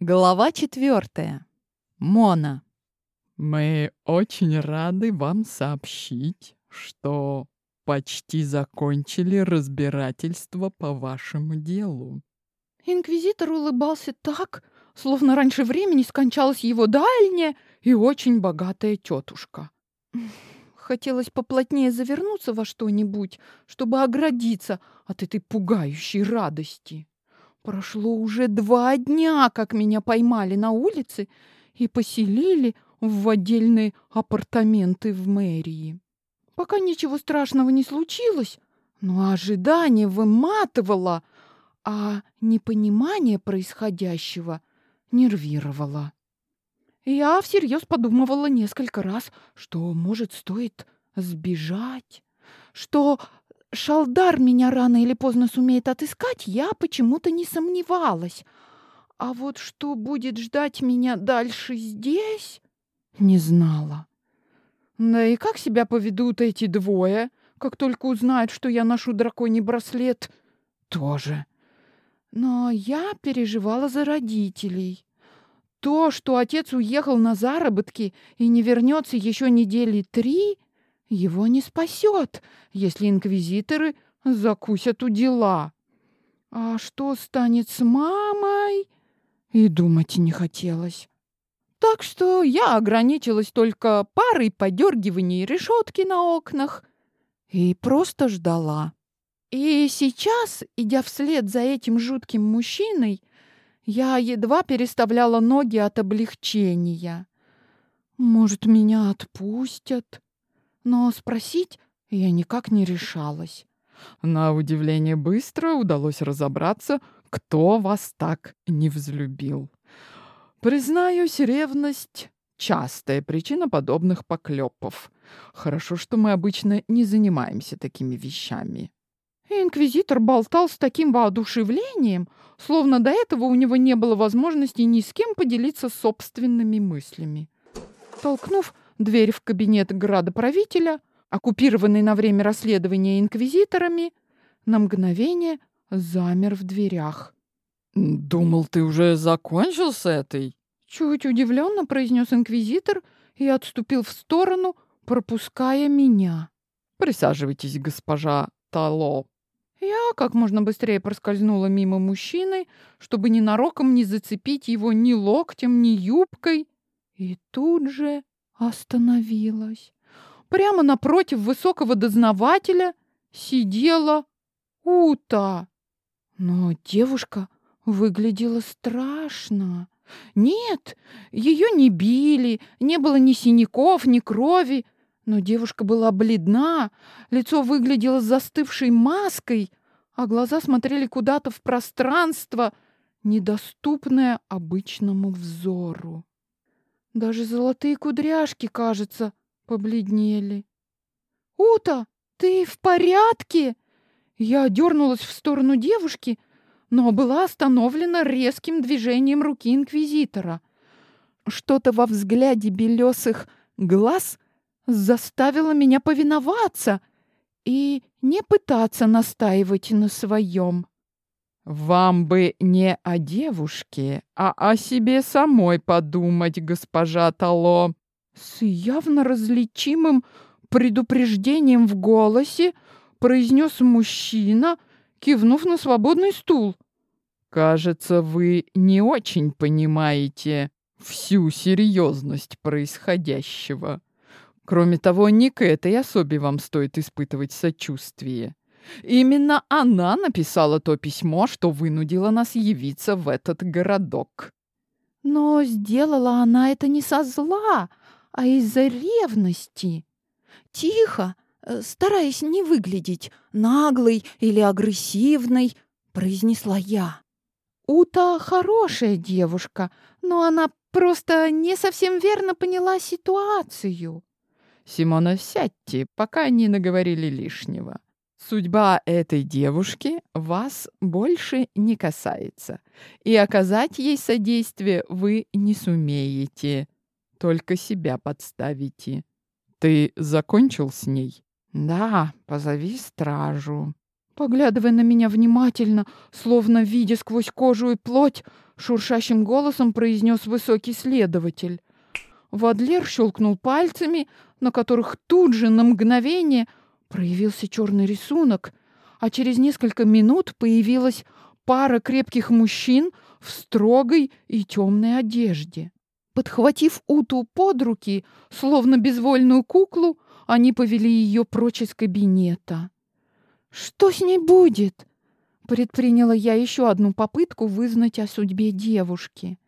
Глава четвертая. Мона. Мы очень рады вам сообщить, что почти закончили разбирательство по вашему делу. Инквизитор улыбался так, словно раньше времени скончалась его дальняя и очень богатая тетушка. Хотелось поплотнее завернуться во что-нибудь, чтобы оградиться от этой пугающей радости. Прошло уже два дня, как меня поймали на улице и поселили в отдельные апартаменты в мэрии. Пока ничего страшного не случилось, но ожидание выматывало, а непонимание происходящего нервировало. Я всерьез подумывала несколько раз, что, может, стоит сбежать, что Шалдар меня рано или поздно сумеет отыскать, я почему-то не сомневалась. А вот что будет ждать меня дальше здесь, не знала. Да и как себя поведут эти двое, как только узнают, что я ношу драконий браслет, тоже. Но я переживала за родителей. То, что отец уехал на заработки и не вернется еще недели три, его не спасет, если инквизиторы закусят у дела. А что станет с мамой? И думать не хотелось. Так что я ограничилась только парой подергиваний решетки на окнах и просто ждала. И сейчас, идя вслед за этим жутким мужчиной, я едва переставляла ноги от облегчения. Может, меня отпустят? Но спросить я никак не решалась. На удивление быстро удалось разобраться, кто вас так не взлюбил. Признаюсь, ревность — частая причина подобных поклепов. Хорошо, что мы обычно не занимаемся такими вещами. инквизитор болтал с таким воодушевлением, словно до этого у него не было возможности ни с кем поделиться собственными мыслями. Толкнув дверь в кабинет градоправителя, оккупированный на время расследования инквизиторами, на мгновение замер в дверях. «Думал, ты уже закончил с этой?» Чуть удивленно произнес инквизитор и отступил в сторону, пропуская меня. «Присаживайтесь, госпожа Тало». Я как можно быстрее проскользнула мимо мужчины, чтобы ненароком не зацепить его ни локтем, ни юбкой. И тут же остановилась. Прямо напротив высокого дознавателя сидела Ута. Но девушка выглядела страшно. Нет, ее не били, не было ни синяков, ни крови, но девушка была бледна, лицо выглядело застывшей маской, а глаза смотрели куда-то в пространство, недоступное обычному взору. Даже золотые кудряшки, кажется, побледнели. «Ута, ты в порядке?» Я дернулась в сторону девушки, но была остановлена резким движением руки инквизитора. Что-то во взгляде белесых глаз заставило меня повиноваться и не пытаться настаивать на своем. «Вам бы не о девушке, а о себе самой подумать, госпожа Тало!» С явно различимым предупреждением в голосе произнес мужчина, кивнув на свободный стул. «Кажется, вы не очень понимаете всю серьезность происходящего. Кроме того, не к этой особе вам стоит испытывать сочувствие. Именно она написала то письмо, что вынудило нас явиться в этот городок. Но сделала она это не со зла, а из-за ревности. Тихо, э, стараясь не выглядеть наглой или агрессивной, произнесла я. Ута хорошая девушка, но она просто не совсем верно поняла ситуацию. Симона, сядьте, пока не наговорили лишнего. Судьба этой девушки вас больше не касается, и оказать ей содействие вы не сумеете, только себя подставите. Ты закончил с ней? Да, позови стражу. Поглядывая на меня внимательно, словно видя сквозь кожу и плоть, шуршащим голосом произнес высокий следователь. Вадлер щелкнул пальцами, на которых тут же на мгновение проявился черный рисунок, а через несколько минут появилась пара крепких мужчин в строгой и темной одежде. Подхватив Уту под руки, словно безвольную куклу, они повели ее прочь из кабинета. «Что с ней будет?» Предприняла я еще одну попытку вызнать о судьбе девушки.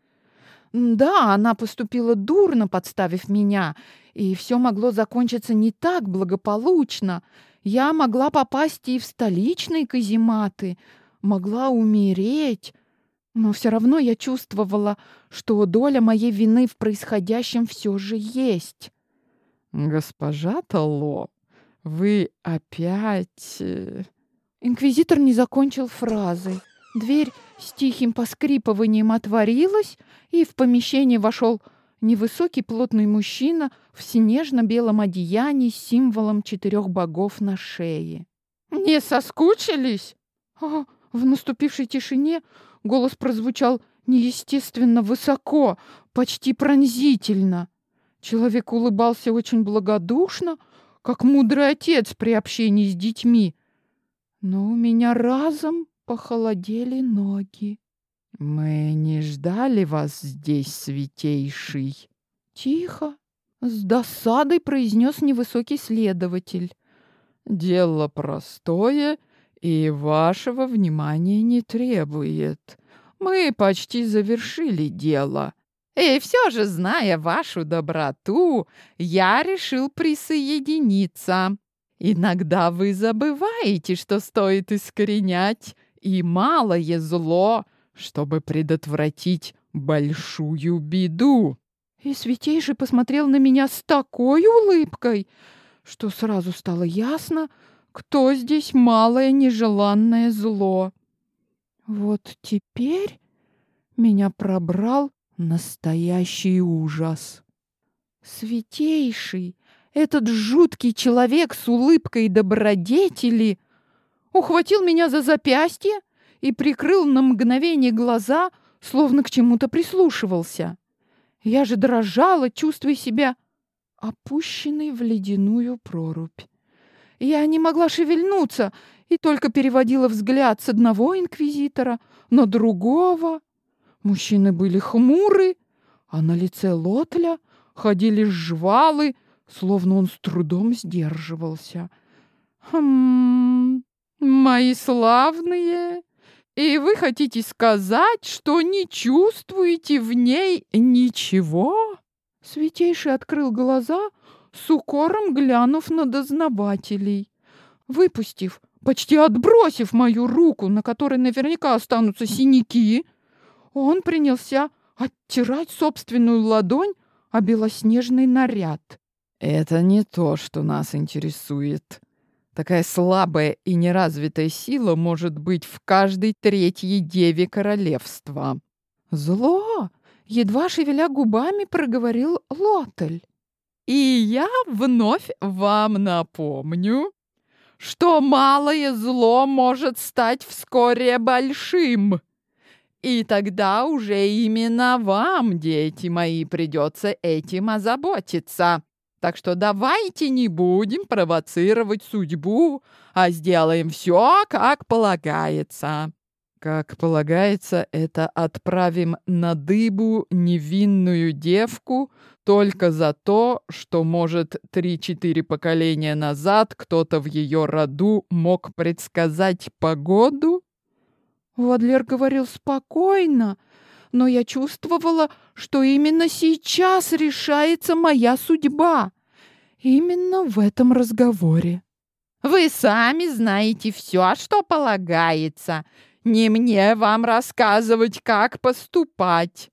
Да, она поступила дурно, подставив меня, и все могло закончиться не так благополучно. Я могла попасть и в столичные казематы, могла умереть, но все равно я чувствовала, что доля моей вины в происходящем все же есть. «Госпожа Тало, вы опять...» э, Инквизитор не закончил фразы. Дверь с тихим поскрипыванием отворилась, и в помещение вошел невысокий плотный мужчина в снежно-белом одеянии с символом четырех богов на шее. «Не соскучились?» а, В наступившей тишине голос прозвучал неестественно высоко, почти пронзительно. Человек улыбался очень благодушно, как мудрый отец при общении с детьми, но у меня разом похолодели ноги. «Мы не ждали вас здесь, святейший!» Тихо, с досадой произнес невысокий следователь. «Дело простое и вашего внимания не требует. Мы почти завершили дело. И все же, зная вашу доброту, я решил присоединиться. Иногда вы забываете, что стоит искоренять и малое зло, чтобы предотвратить большую беду. И Святейший посмотрел на меня с такой улыбкой, что сразу стало ясно, кто здесь малое нежеланное зло. Вот теперь меня пробрал настоящий ужас. Святейший, этот жуткий человек с улыбкой добродетели ухватил меня за запястье и прикрыл на мгновение глаза, словно к чему-то прислушивался. Я же дрожала, чувствуя себя опущенной в ледяную прорубь. Я не могла шевельнуться и только переводила взгляд с одного инквизитора на другого. Мужчины были хмуры, а на лице Лотля ходили жвалы, словно он с трудом сдерживался. «Хм, мои славные, и вы хотите сказать, что не чувствуете в ней ничего?» Святейший открыл глаза, с укором глянув на дознавателей. Выпустив, почти отбросив мою руку, на которой наверняка останутся синяки, он принялся оттирать собственную ладонь о белоснежный наряд. Это не то, что нас интересует. Такая слабая и неразвитая сила может быть в каждой третьей деве королевства. Зло! Едва шевеля губами проговорил Лотель. И я вновь вам напомню, что малое зло может стать вскоре большим. И тогда уже именно вам, дети мои, придется этим озаботиться. Так что давайте не будем провоцировать судьбу, а сделаем все, как полагается. Как полагается, это отправим на дыбу невинную девку только за то, что, может, три-четыре поколения назад кто-то в ее роду мог предсказать погоду? Вадлер говорил спокойно, но я чувствовала, что именно сейчас решается моя судьба. Именно в этом разговоре. Вы сами знаете все, что полагается. Не мне вам рассказывать, как поступать.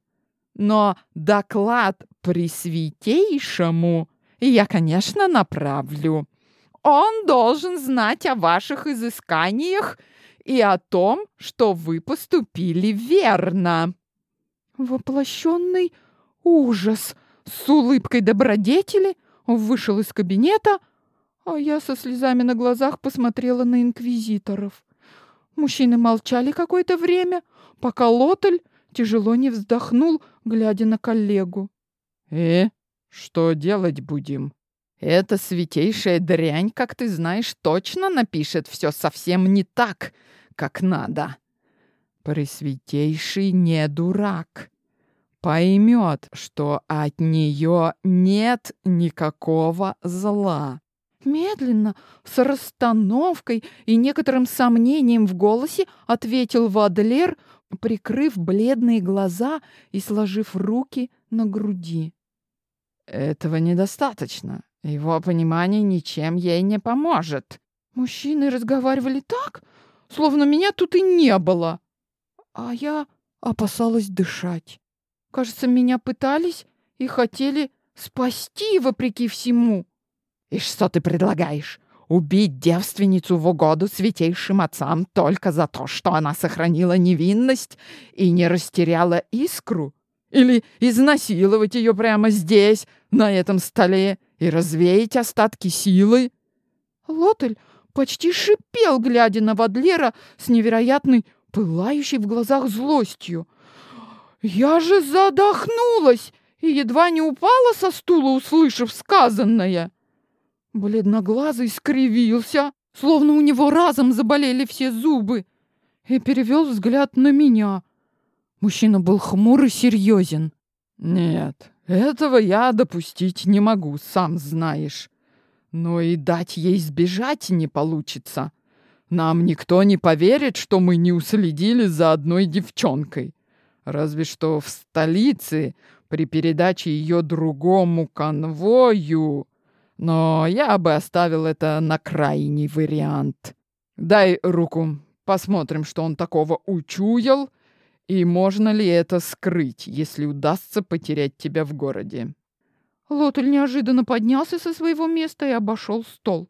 Но доклад Пресвятейшему я, конечно, направлю. Он должен знать о ваших изысканиях и о том, что вы поступили верно. Воплощенный ужас с улыбкой добродетели вышел из кабинета, а я со слезами на глазах посмотрела на инквизиторов. Мужчины молчали какое-то время, пока Лотель тяжело не вздохнул, глядя на коллегу. «Э, что делать будем?» «Эта святейшая дрянь, как ты знаешь, точно напишет все совсем не так, как надо. Пресвятейший не дурак. Поймет, что от нее нет никакого зла». Медленно, с расстановкой и некоторым сомнением в голосе ответил Вадлер, прикрыв бледные глаза и сложив руки на груди. «Этого недостаточно. Его понимание ничем ей не поможет». Мужчины разговаривали так, словно меня тут и не было. А я опасалась дышать. Кажется, меня пытались и хотели спасти вопреки всему. «И что ты предлагаешь? Убить девственницу в угоду святейшим отцам только за то, что она сохранила невинность и не растеряла искру? Или изнасиловать ее прямо здесь, на этом столе, и развеять остатки силы?» Лотель почти шипел, глядя на Вадлера с невероятной, пылающей в глазах злостью. «Я же задохнулась и едва не упала со стула, услышав сказанное!» Бледноглазый скривился, словно у него разом заболели все зубы, и перевел взгляд на меня. Мужчина был хмур и серьезен. «Нет, этого я допустить не могу, сам знаешь. Но и дать ей сбежать не получится. Нам никто не поверит, что мы не уследили за одной девчонкой. Разве что в столице при передаче ее другому конвою но я бы оставил это на крайний вариант. Дай руку, посмотрим, что он такого учуял, и можно ли это скрыть, если удастся потерять тебя в городе. Лотель неожиданно поднялся со своего места и обошел стол.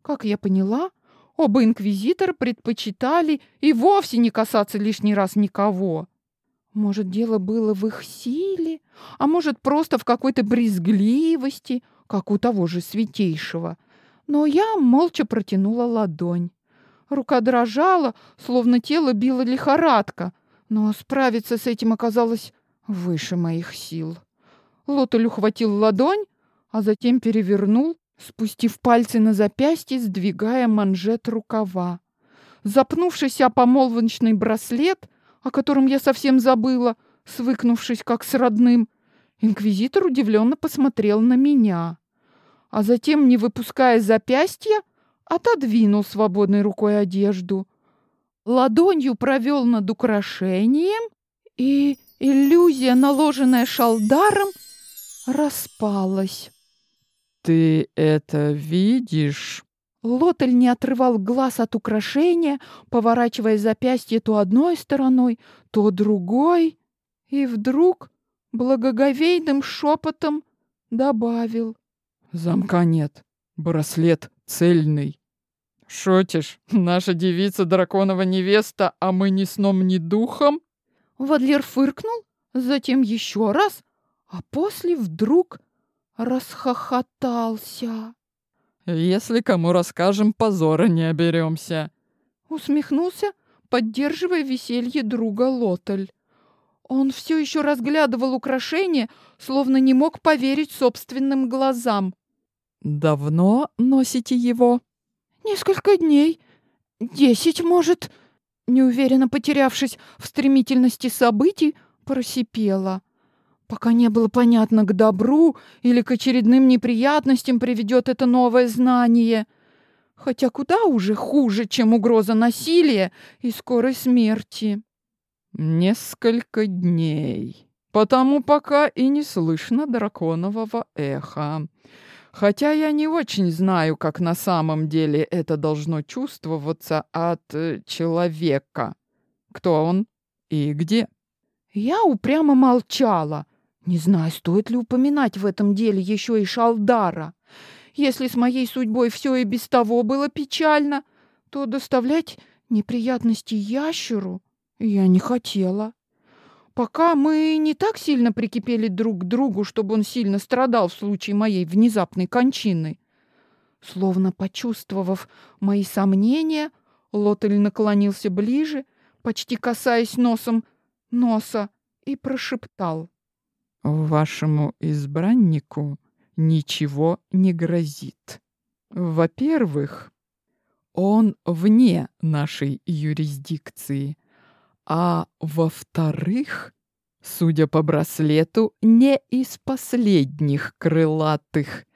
Как я поняла, оба инквизитора предпочитали и вовсе не касаться лишний раз никого. Может, дело было в их силе, а может, просто в какой-то брезгливости, как у того же святейшего. Но я молча протянула ладонь. Рука дрожала, словно тело било лихорадка, но справиться с этим оказалось выше моих сил. Лотель ухватил ладонь, а затем перевернул, спустив пальцы на запястье, сдвигая манжет рукава. Запнувшись о помолвочный браслет, о котором я совсем забыла, свыкнувшись как с родным, инквизитор удивленно посмотрел на меня а затем, не выпуская запястья, отодвинул свободной рукой одежду. Ладонью провел над украшением, и иллюзия, наложенная шалдаром, распалась. «Ты это видишь?» Лотель не отрывал глаз от украшения, поворачивая запястье то одной стороной, то другой, и вдруг благоговейным шепотом добавил. Замка нет. Браслет цельный. Шутишь? Наша девица драконова невеста, а мы ни сном, ни духом? Вадлер фыркнул, затем еще раз, а после вдруг расхохотался. Если кому расскажем, позора не оберемся. Усмехнулся, поддерживая веселье друга Лотель. Он все еще разглядывал украшение, словно не мог поверить собственным глазам. «Давно носите его?» «Несколько дней. Десять, может...» Неуверенно потерявшись в стремительности событий, просипела. Пока не было понятно, к добру или к очередным неприятностям приведет это новое знание. Хотя куда уже хуже, чем угроза насилия и скорой смерти. Несколько дней. Потому пока и не слышно драконового эха. Хотя я не очень знаю, как на самом деле это должно чувствоваться от э, человека. Кто он и где? Я упрямо молчала. Не знаю, стоит ли упоминать в этом деле еще и Шалдара. Если с моей судьбой все и без того было печально, то доставлять неприятности ящеру я не хотела. Пока мы не так сильно прикипели друг к другу, чтобы он сильно страдал в случае моей внезапной кончины. Словно почувствовав мои сомнения, Лотель наклонился ближе, почти касаясь носом носа и прошептал. «Вашему избраннику ничего не грозит. Во-первых, он вне нашей юрисдикции, а во-вторых, судя по браслету, не из последних крылатых,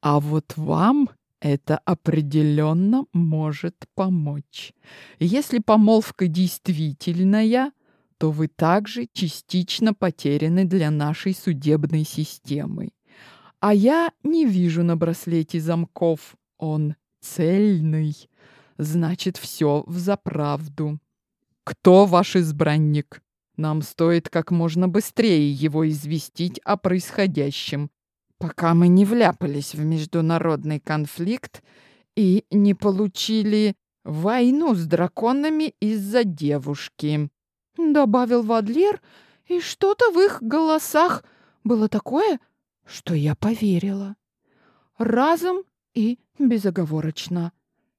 а вот вам это определенно может помочь. Если помолвка действительная, то вы также частично потеряны для нашей судебной системы. А я не вижу на браслете замков. Он цельный. Значит, все взаправду. Кто ваш избранник? Нам стоит как можно быстрее его известить о происходящем, пока мы не вляпались в международный конфликт и не получили войну с драконами из-за девушки», — добавил Вадлер, и что-то в их голосах было такое, что я поверила. Разом и безоговорочно.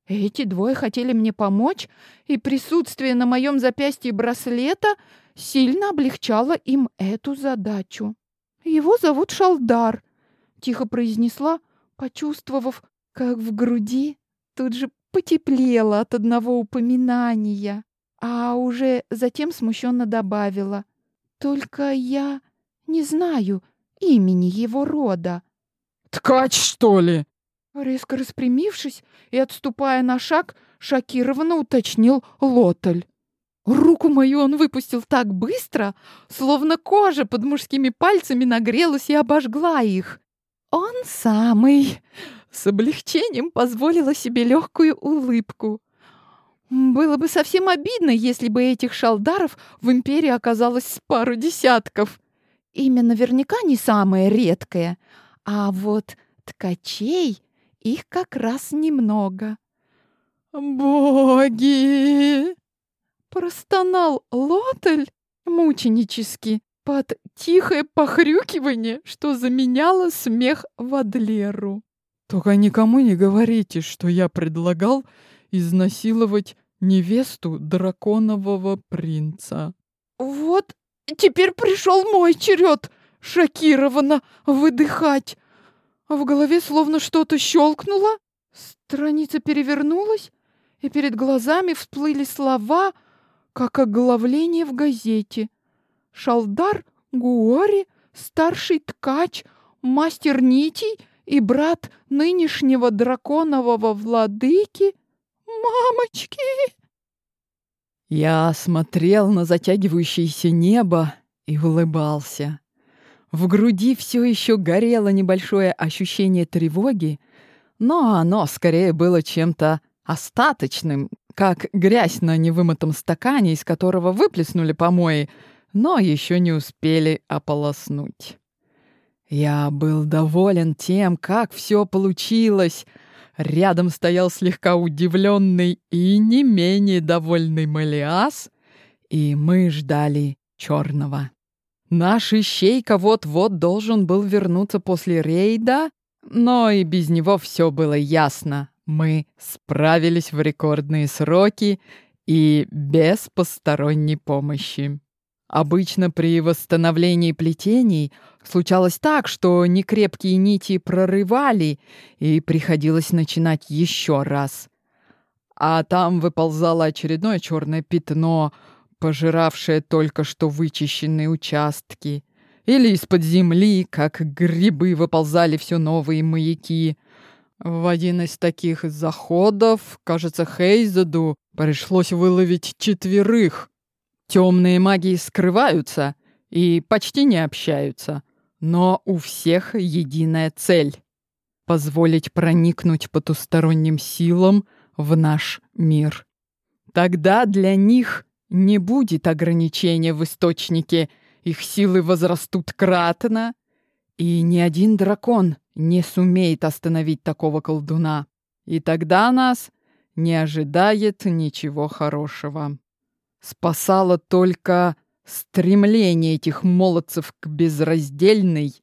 Эти двое хотели мне помочь, и присутствие на моем запястье браслета сильно облегчало им эту задачу. Его зовут Шалдар, тихо произнесла, почувствовав, как в груди тут же потеплело от одного упоминания, а уже затем смущенно добавила. «Только я не знаю имени его рода». «Ткач, что ли?» Резко распрямившись и отступая на шаг, шокированно уточнил Лотель. Руку мою он выпустил так быстро, словно кожа под мужскими пальцами нагрелась и обожгла их. «Он самый!» С облегчением позволила себе легкую улыбку. Было бы совсем обидно, если бы этих шалдаров в империи оказалось с пару десятков. Имя наверняка не самое редкое, а вот ткачей их как раз немного. «Боги!» — простонал Лотель мученически под тихое похрюкивание, что заменяло смех Вадлеру. «Только никому не говорите, что я предлагал изнасиловать невесту драконового принца». «Вот теперь пришел мой черед шокированно выдыхать. В голове словно что-то щелкнуло, страница перевернулась, и перед глазами всплыли слова, как оглавление в газете — Шалдар Гуори, старший ткач, мастер нитей и брат нынешнего драконового владыки? Мамочки! Я смотрел на затягивающееся небо и улыбался. В груди все еще горело небольшое ощущение тревоги, но оно скорее было чем-то остаточным, как грязь на невымытом стакане, из которого выплеснули помои, но еще не успели ополоснуть. Я был доволен тем, как все получилось. Рядом стоял слегка удивленный и не менее довольный Малиас, и мы ждали черного. Наш ищейка вот-вот должен был вернуться после рейда, но и без него все было ясно. Мы справились в рекордные сроки и без посторонней помощи. Обычно при восстановлении плетений случалось так, что некрепкие нити прорывали, и приходилось начинать еще раз. А там выползало очередное черное пятно, пожиравшее только что вычищенные участки. Или из-под земли, как грибы, выползали все новые маяки. В один из таких заходов, кажется, Хейзаду пришлось выловить четверых. Темные маги скрываются и почти не общаются, но у всех единая цель — позволить проникнуть потусторонним силам в наш мир. Тогда для них не будет ограничения в источнике, их силы возрастут кратно, и ни один дракон не сумеет остановить такого колдуна. И тогда нас не ожидает ничего хорошего. Спасало только стремление этих молодцев к безраздельной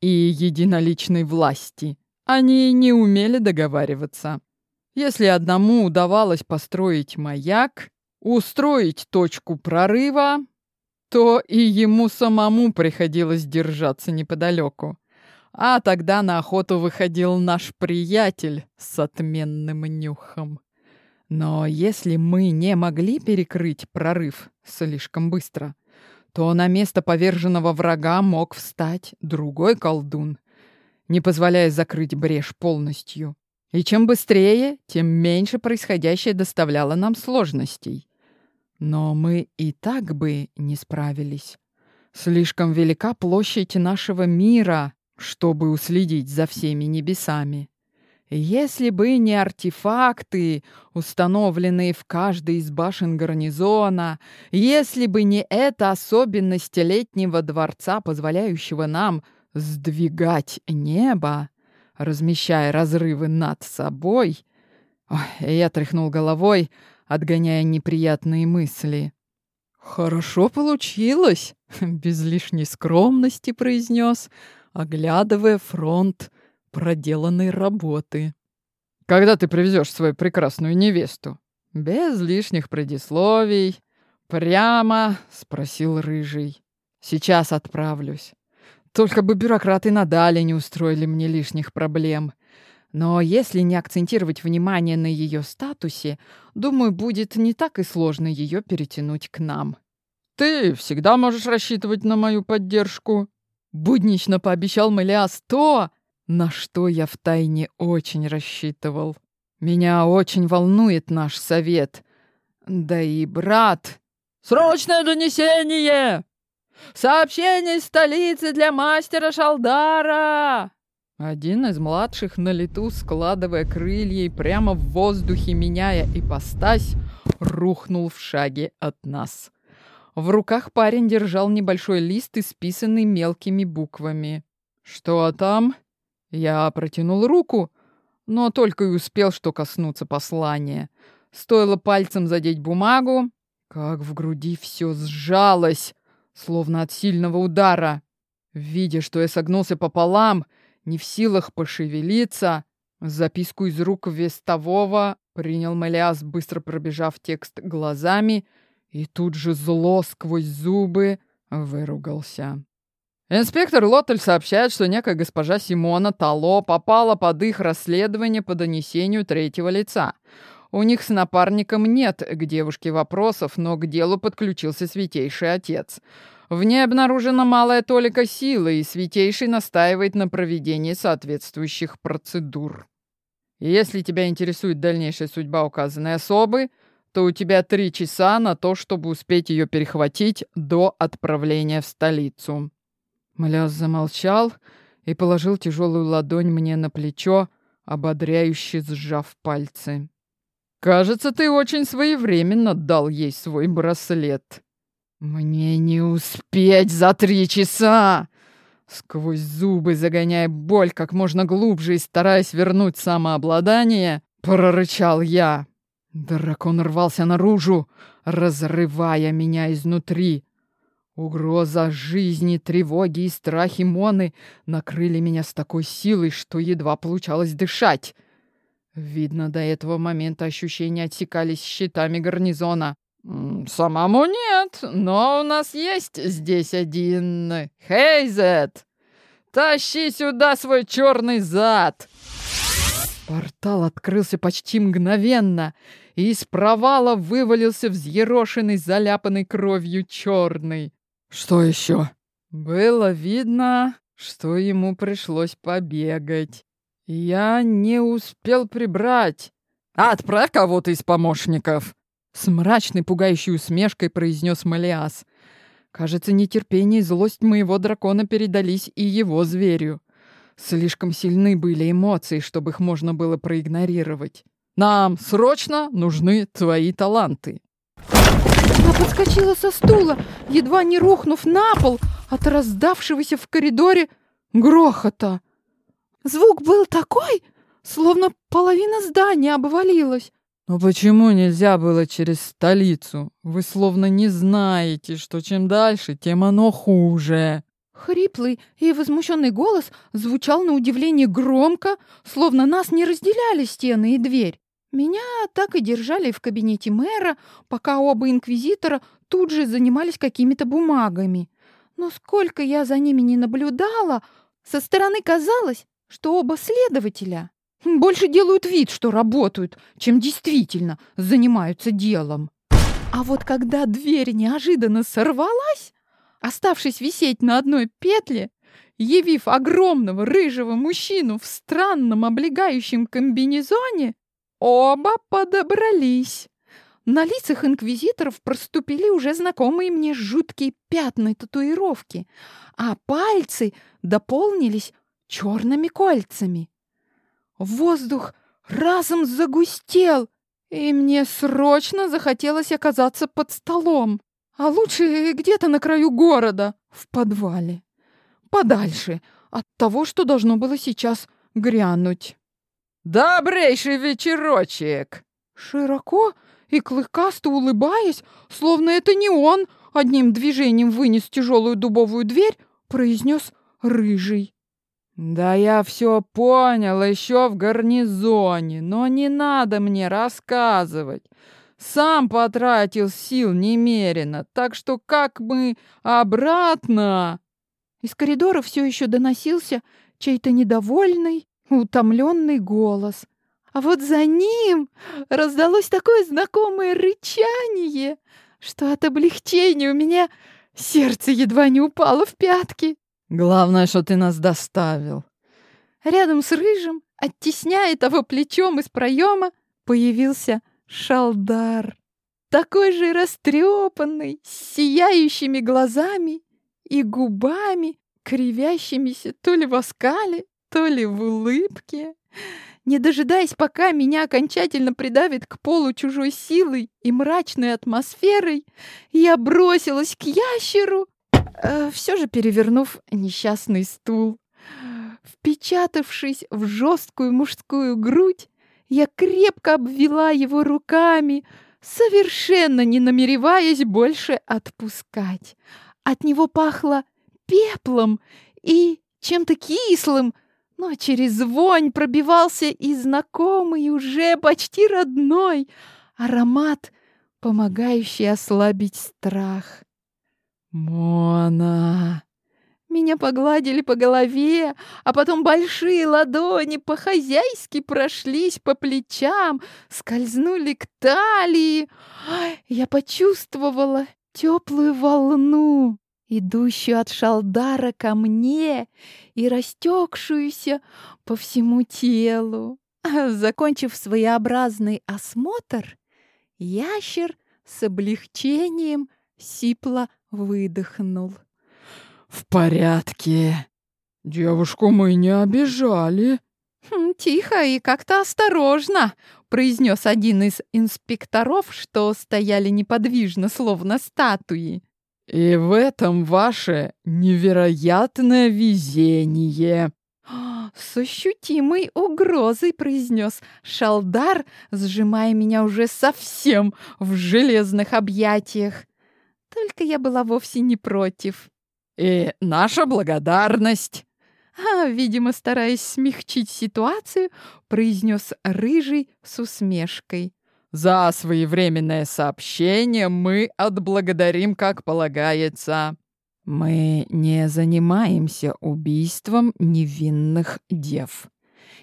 и единоличной власти. Они не умели договариваться. Если одному удавалось построить маяк, устроить точку прорыва, то и ему самому приходилось держаться неподалеку. А тогда на охоту выходил наш приятель с отменным нюхом. Но если мы не могли перекрыть прорыв слишком быстро, то на место поверженного врага мог встать другой колдун, не позволяя закрыть брешь полностью. И чем быстрее, тем меньше происходящее доставляло нам сложностей. Но мы и так бы не справились. Слишком велика площадь нашего мира, чтобы уследить за всеми небесами. Если бы не артефакты, установленные в каждой из башен гарнизона, если бы не эта особенность летнего дворца, позволяющего нам сдвигать небо, размещая разрывы над собой, Ой, я тряхнул головой, отгоняя неприятные мысли. «Хорошо получилось», — без лишней скромности произнес, оглядывая фронт проделанной работы. «Когда ты привезешь свою прекрасную невесту?» «Без лишних предисловий. Прямо?» — спросил Рыжий. «Сейчас отправлюсь. Только бы бюрократы надали не устроили мне лишних проблем. Но если не акцентировать внимание на ее статусе, думаю, будет не так и сложно ее перетянуть к нам. Ты всегда можешь рассчитывать на мою поддержку. Буднично пообещал Мелиас то, на что я втайне очень рассчитывал. Меня очень волнует наш совет. Да и брат... «Срочное донесение! Сообщение из столицы для мастера Шалдара!» Один из младших на лету, складывая крылья и прямо в воздухе меняя ипостась, рухнул в шаге от нас. В руках парень держал небольшой лист, исписанный мелкими буквами. «Что там?» Я протянул руку, но только и успел что коснуться послания. Стоило пальцем задеть бумагу, как в груди все сжалось, словно от сильного удара. Видя, что я согнулся пополам, не в силах пошевелиться, записку из рук вестового принял Мелиас, быстро пробежав текст глазами, и тут же зло сквозь зубы выругался. Инспектор Лоттель сообщает, что некая госпожа Симона Тало попала под их расследование по донесению третьего лица. У них с напарником нет к девушке вопросов, но к делу подключился Святейший Отец. В ней обнаружена малая толика силы, и Святейший настаивает на проведении соответствующих процедур. Если тебя интересует дальнейшая судьба указанной особы, то у тебя три часа на то, чтобы успеть ее перехватить до отправления в столицу. Мляс замолчал и положил тяжелую ладонь мне на плечо, ободряюще сжав пальцы. «Кажется, ты очень своевременно дал ей свой браслет». «Мне не успеть за три часа!» Сквозь зубы, загоняя боль как можно глубже и стараясь вернуть самообладание, прорычал я. Дракон рвался наружу, разрывая меня изнутри. Угроза жизни, тревоги и страхи Моны накрыли меня с такой силой, что едва получалось дышать. Видно, до этого момента ощущения отсекались щитами гарнизона. «Самому нет, но у нас есть здесь один Хейзет. Тащи сюда свой черный зад!» Портал открылся почти мгновенно, и из провала вывалился взъерошенный, заляпанный кровью черный. «Что еще?» Было видно, что ему пришлось побегать. Я не успел прибрать. «Отправь кого-то из помощников!» С мрачной, пугающей усмешкой произнес Малиас. Кажется, нетерпение и злость моего дракона передались и его зверю. Слишком сильны были эмоции, чтобы их можно было проигнорировать. Нам срочно нужны твои таланты. Она подскочила со стула, едва не рухнув на пол от раздавшегося в коридоре грохота. Звук был такой, словно половина здания обвалилась. Но почему нельзя было через столицу? Вы словно не знаете, что чем дальше, тем оно хуже. Хриплый и возмущенный голос звучал на удивление громко, словно нас не разделяли стены и дверь. Меня так и держали в кабинете мэра, пока оба инквизитора тут же занимались какими-то бумагами. Но сколько я за ними не наблюдала, со стороны казалось, что оба следователя больше делают вид, что работают, чем действительно занимаются делом. А вот когда дверь неожиданно сорвалась, оставшись висеть на одной петле, явив огромного рыжего мужчину в странном облегающем комбинезоне, Оба подобрались. На лицах инквизиторов проступили уже знакомые мне жуткие пятна татуировки, а пальцы дополнились черными кольцами. Воздух разом загустел, и мне срочно захотелось оказаться под столом, а лучше где-то на краю города, в подвале, подальше от того, что должно было сейчас грянуть. «Добрейший вечерочек!» Широко и клыкасто улыбаясь, словно это не он одним движением вынес тяжелую дубовую дверь, произнес рыжий. «Да я все понял еще в гарнизоне, но не надо мне рассказывать. Сам потратил сил немерено, так что как мы обратно...» Из коридора все еще доносился чей-то недовольный, утомленный голос. А вот за ним раздалось такое знакомое рычание, что от облегчения у меня сердце едва не упало в пятки. Главное, что ты нас доставил. Рядом с рыжим, оттесняя того плечом из проема, появился Шалдар. Такой же растрепанный, с сияющими глазами и губами, кривящимися то ли в оскале, то ли в улыбке. Не дожидаясь, пока меня окончательно придавит к полу чужой силой и мрачной атмосферой, я бросилась к ящеру, э, все же перевернув несчастный стул. Впечатавшись в жесткую мужскую грудь, я крепко обвела его руками, совершенно не намереваясь больше отпускать. От него пахло пеплом и чем-то кислым, но через вонь пробивался и знакомый, уже почти родной аромат, помогающий ослабить страх. «Мона!» Меня погладили по голове, а потом большие ладони по-хозяйски прошлись по плечам, скользнули к талии. Я почувствовала теплую волну идущую от Шалдара ко мне и растекшуюся по всему телу. Закончив своеобразный осмотр, ящер с облегчением сипло выдохнул. «В порядке. Девушку мы не обижали». «Хм, «Тихо и как-то осторожно», — произнес один из инспекторов, что стояли неподвижно, словно статуи. И в этом ваше невероятное везение. С ощутимой угрозой произнес Шалдар, сжимая меня уже совсем в железных объятиях. Только я была вовсе не против. И наша благодарность. А, видимо, стараясь смягчить ситуацию, произнес Рыжий с усмешкой. За своевременное сообщение мы отблагодарим, как полагается. Мы не занимаемся убийством невинных дев.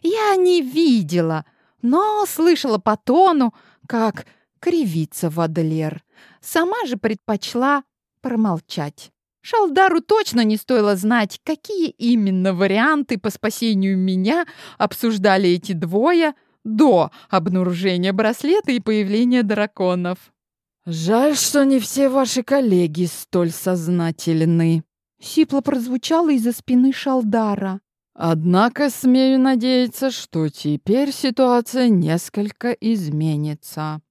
Я не видела, но слышала по тону, как кривится Вадлер. Сама же предпочла промолчать. Шалдару точно не стоило знать, какие именно варианты по спасению меня обсуждали эти двое — до обнаружения браслета и появления драконов. «Жаль, что не все ваши коллеги столь сознательны», — сипло прозвучало из-за спины Шалдара. «Однако смею надеяться, что теперь ситуация несколько изменится».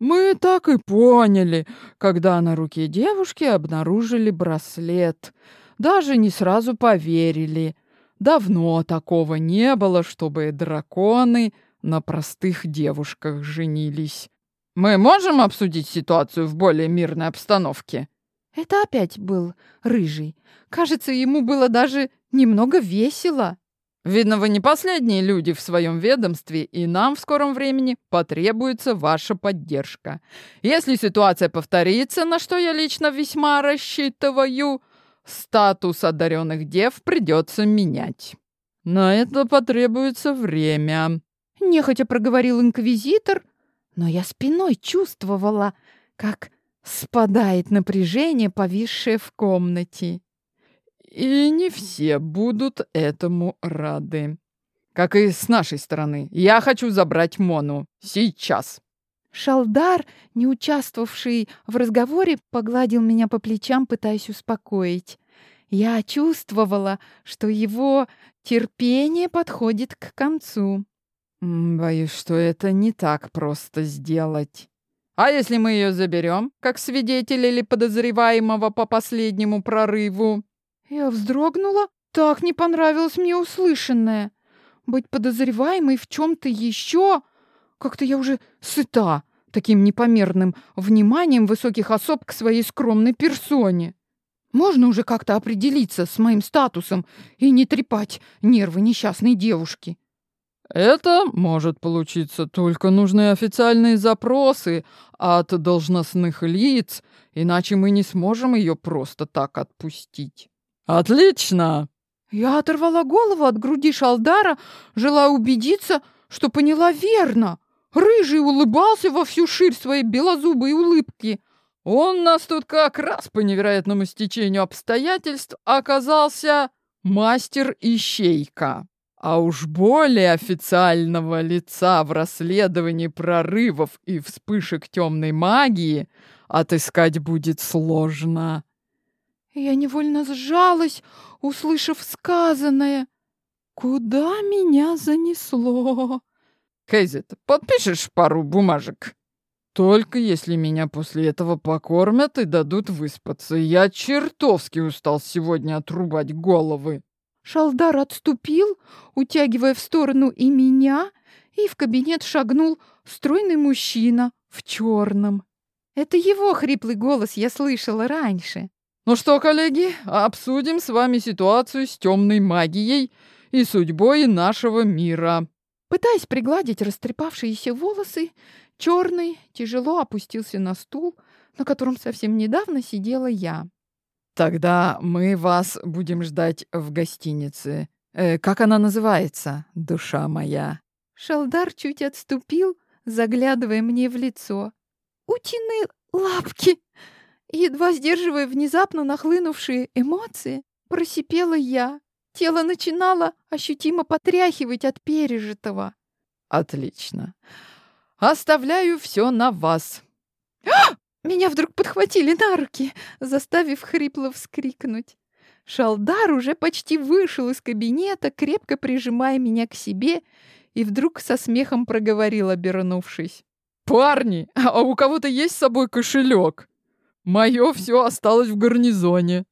«Мы так и поняли, когда на руке девушки обнаружили браслет. Даже не сразу поверили. Давно такого не было, чтобы драконы на простых девушках женились. Мы можем обсудить ситуацию в более мирной обстановке? Это опять был рыжий. Кажется, ему было даже немного весело. Видно, вы не последние люди в своем ведомстве, и нам в скором времени потребуется ваша поддержка. Если ситуация повторится, на что я лично весьма рассчитываю, статус одаренных дев придется менять. На это потребуется время. Нехотя проговорил инквизитор, но я спиной чувствовала, как спадает напряжение, повисшее в комнате. И не все будут этому рады. Как и с нашей стороны. Я хочу забрать Мону. Сейчас. Шалдар, не участвовавший в разговоре, погладил меня по плечам, пытаясь успокоить. Я чувствовала, что его терпение подходит к концу. Боюсь, что это не так просто сделать. А если мы ее заберем, как свидетеля или подозреваемого по последнему прорыву? Я вздрогнула. Так не понравилось мне услышанное. Быть подозреваемой в чем-то еще... Как-то я уже сыта таким непомерным вниманием высоких особ к своей скромной персоне. Можно уже как-то определиться с моим статусом и не трепать нервы несчастной девушки. Это может получиться только нужны официальные запросы от должностных лиц, иначе мы не сможем ее просто так отпустить. Отлично! Я оторвала голову от груди Шалдара, желая убедиться, что поняла верно. Рыжий улыбался во всю ширь своей белозубой улыбки. Он нас тут как раз по невероятному стечению обстоятельств оказался мастер-ищейка. А уж более официального лица в расследовании прорывов и вспышек темной магии отыскать будет сложно. Я невольно сжалась, услышав сказанное. Куда меня занесло? Кейзет, подпишешь пару бумажек? Только если меня после этого покормят и дадут выспаться. Я чертовски устал сегодня отрубать головы. Шалдар отступил, утягивая в сторону и меня, и в кабинет шагнул стройный мужчина в черном. Это его хриплый голос я слышала раньше. Ну что, коллеги, обсудим с вами ситуацию с темной магией и судьбой нашего мира. Пытаясь пригладить растрепавшиеся волосы, черный тяжело опустился на стул, на котором совсем недавно сидела я. Тогда мы вас будем ждать в гостинице. Э, как она называется, душа моя? Шалдар чуть отступил, заглядывая мне в лицо. Утиные лапки. Едва сдерживая внезапно нахлынувшие эмоции, просипела я. Тело начинало ощутимо потряхивать от пережитого. Отлично. Оставляю все на вас. Меня вдруг подхватили на руки, заставив хрипло вскрикнуть. Шалдар уже почти вышел из кабинета, крепко прижимая меня к себе, и вдруг со смехом проговорил, обернувшись. «Парни, а у кого-то есть с собой кошелек?» Мое все осталось в гарнизоне.